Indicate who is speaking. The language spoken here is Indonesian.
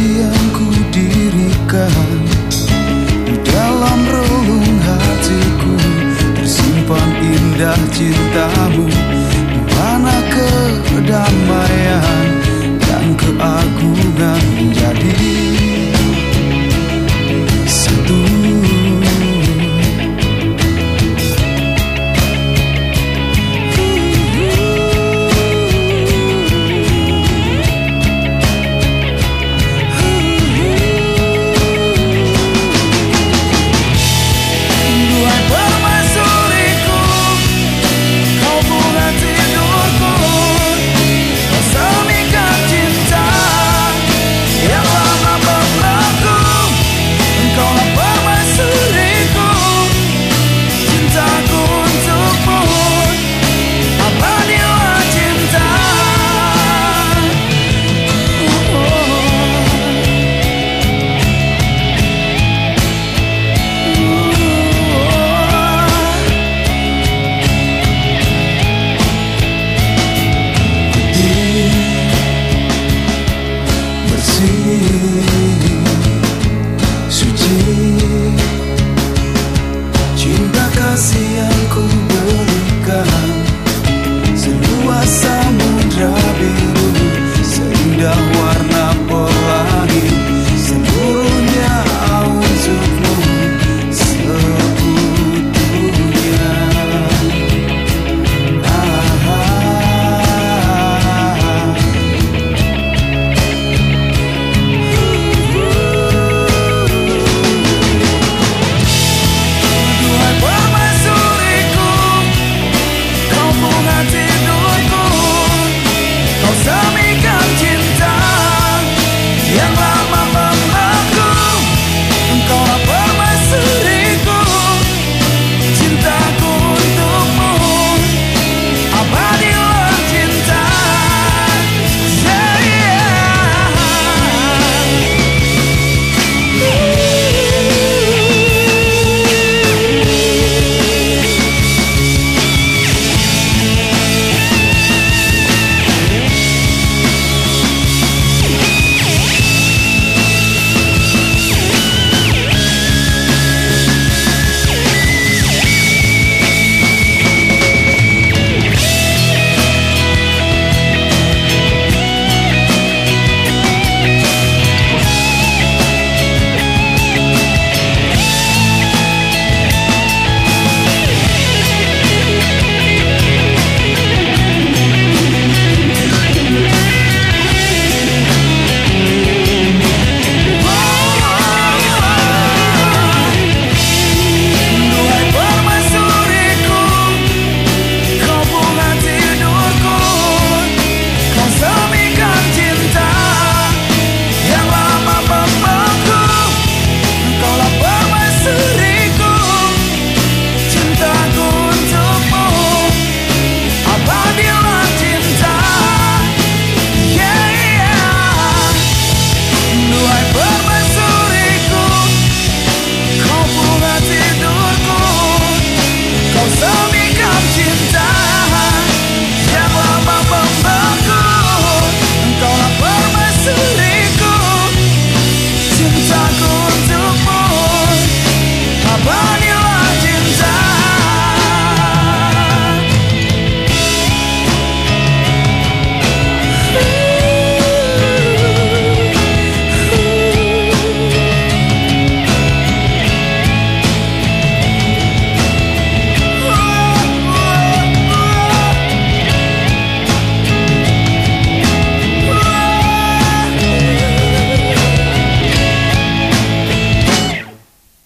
Speaker 1: yang dirikan Di dalam relung hatiku Tersimpan indah cintamu.